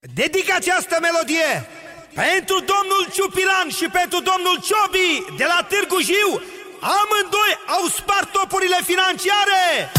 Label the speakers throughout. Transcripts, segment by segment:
Speaker 1: Dedic această melodie pentru domnul Ciupilan și pentru domnul Ciobi de la Târgu Jiu. Amândoi au spart topurile financiare!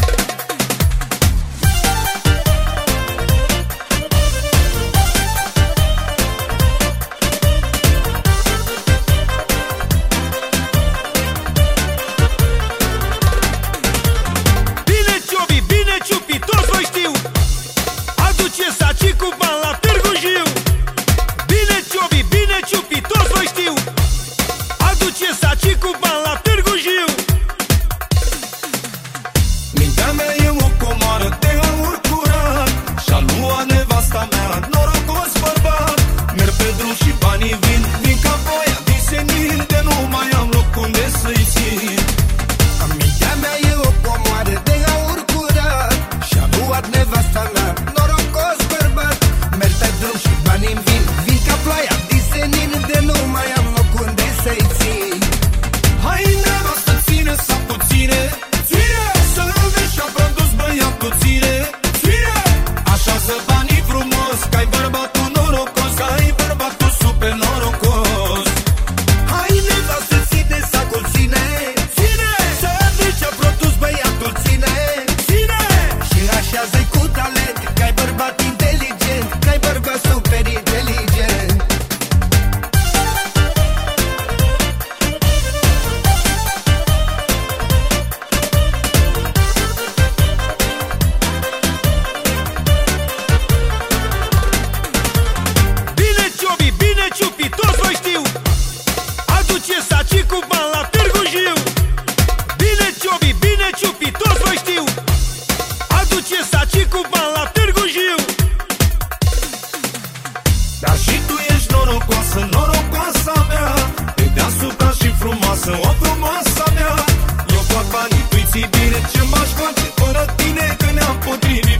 Speaker 1: saci cu bani la Târgu Jiu. Bine ciobi, bine ciupi, toți vă știu. Aduce saci cu bani la Târgu Jiu.
Speaker 2: Dar și tu ești norocoasă, norocoasa mea. Pe deasupra și frumoasă, o frumoasa mea. Eu fac bine Ce m-aș face fără tine, că ne-am potrivit.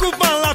Speaker 2: Cuba lá.